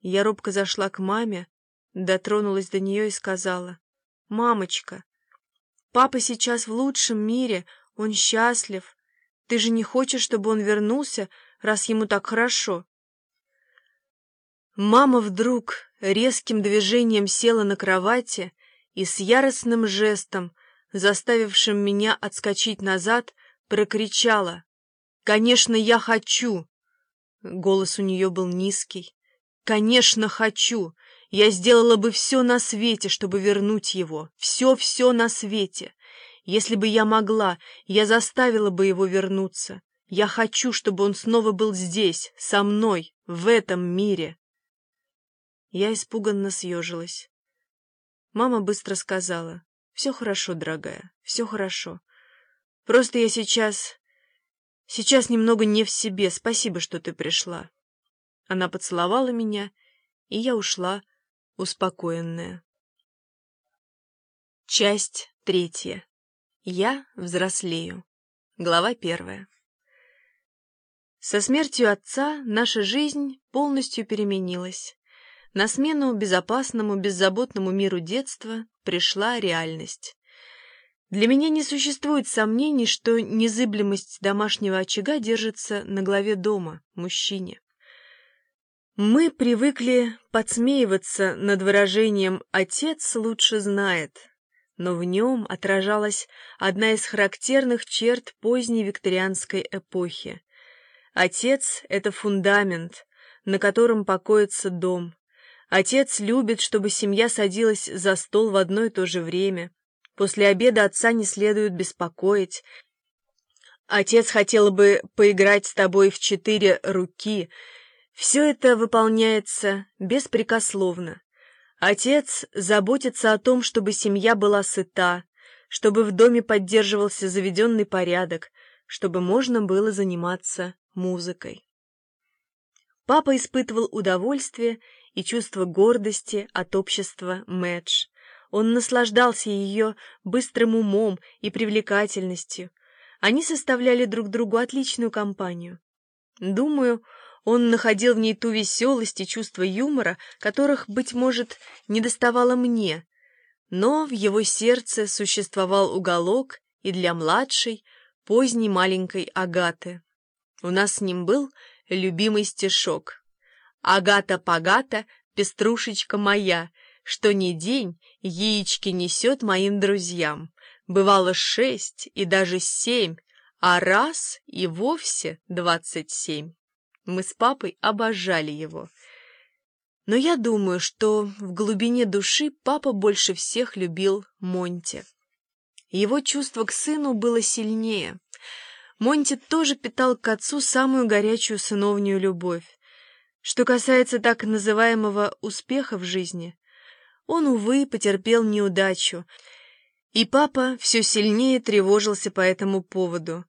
Я робко зашла к маме, дотронулась до нее и сказала, «Мамочка, папа сейчас в лучшем мире, он счастлив. Ты же не хочешь, чтобы он вернулся, раз ему так хорошо?» Мама вдруг резким движением села на кровати и с яростным жестом, заставившим меня отскочить назад, прокричала. «Конечно, я хочу!» Голос у нее был низкий. «Конечно, хочу! Я сделала бы все на свете, чтобы вернуть его. Все-все на свете. Если бы я могла, я заставила бы его вернуться. Я хочу, чтобы он снова был здесь, со мной, в этом мире». Я испуганно съежилась. Мама быстро сказала, «Все хорошо, дорогая, все хорошо. Просто я сейчас... Сейчас немного не в себе. Спасибо, что ты пришла». Она поцеловала меня, и я ушла, успокоенная. Часть третья. Я взрослею. Глава первая. Со смертью отца наша жизнь полностью переменилась. На смену безопасному, беззаботному миру детства пришла реальность. Для меня не существует сомнений, что незыблемость домашнего очага держится на главе дома, мужчине. Мы привыкли подсмеиваться над выражением «отец лучше знает», но в нем отражалась одна из характерных черт поздней викторианской эпохи. Отец — это фундамент, на котором покоится дом, Отец любит, чтобы семья садилась за стол в одно и то же время. После обеда отца не следует беспокоить. Отец хотел бы поиграть с тобой в четыре руки. Все это выполняется беспрекословно. Отец заботится о том, чтобы семья была сыта, чтобы в доме поддерживался заведенный порядок, чтобы можно было заниматься музыкой. Папа испытывал удовольствие и чувство гордости от общества Мэдж. Он наслаждался ее быстрым умом и привлекательностью. Они составляли друг другу отличную компанию. Думаю, он находил в ней ту веселость и чувство юмора, которых, быть может, не доставало мне. Но в его сердце существовал уголок и для младшей, поздней маленькой Агаты. У нас с ним был любимый стишок — Агата-пагата, пеструшечка моя, что ни день яички несет моим друзьям. Бывало шесть и даже семь, а раз и вовсе двадцать семь. Мы с папой обожали его. Но я думаю, что в глубине души папа больше всех любил Монти. Его чувство к сыну было сильнее. Монти тоже питал к отцу самую горячую сыновнюю любовь. Что касается так называемого успеха в жизни, он, увы, потерпел неудачу, и папа все сильнее тревожился по этому поводу.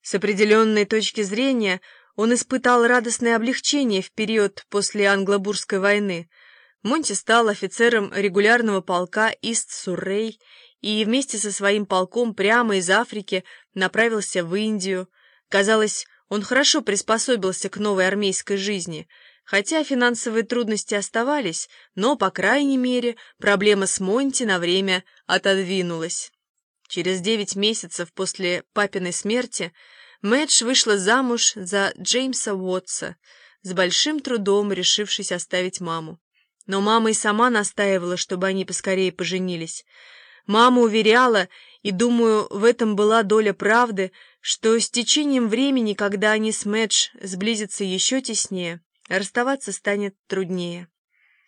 С определенной точки зрения он испытал радостное облегчение в период после Англобурской войны. Монти стал офицером регулярного полка Ист-Суррей и вместе со своим полком прямо из Африки направился в Индию. Казалось, он хорошо приспособился к новой армейской жизни — Хотя финансовые трудности оставались, но, по крайней мере, проблема с Монти на время отодвинулась. Через девять месяцев после папиной смерти Мэдж вышла замуж за Джеймса Уотса, с большим трудом решившись оставить маму. Но мама и сама настаивала, чтобы они поскорее поженились. Мама уверяла, и, думаю, в этом была доля правды, что с течением времени, когда они с Мэдж сблизятся еще теснее, расставаться станет труднее.